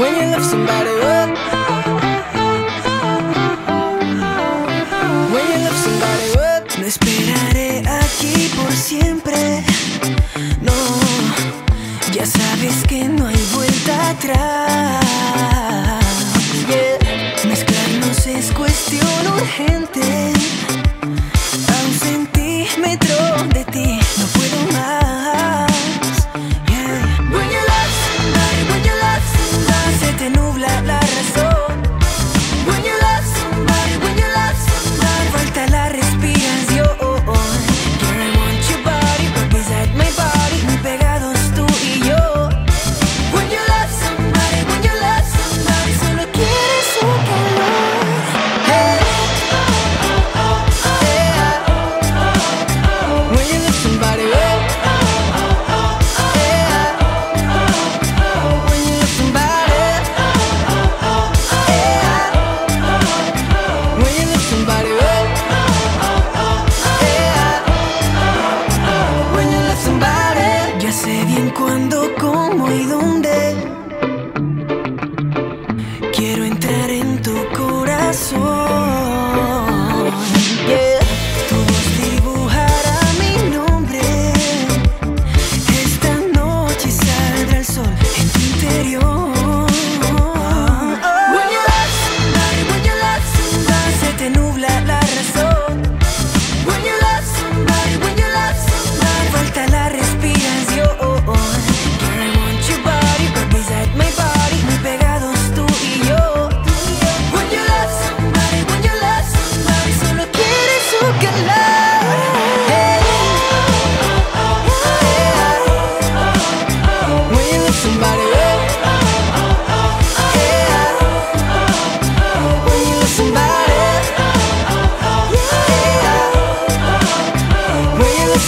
Way in love somebody, what? Way love somebody, what? Lo esperaré aquí por siempre. No, ya sabes que no hay vuelta atrás. Mezclarnos es cuestión urgente metro. cuándo, cómo y dónde. Quiero entrar en tu corazón.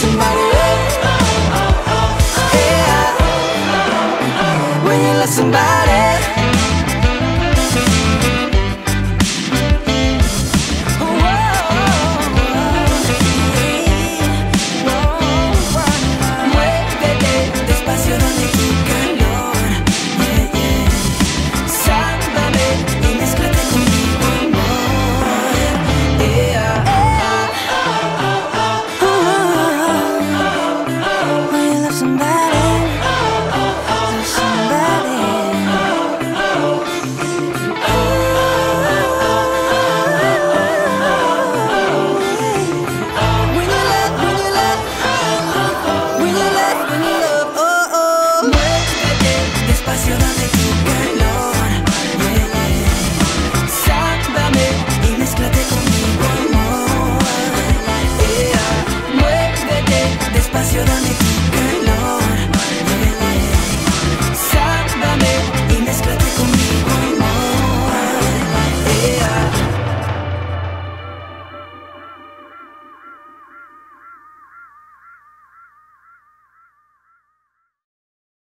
somebody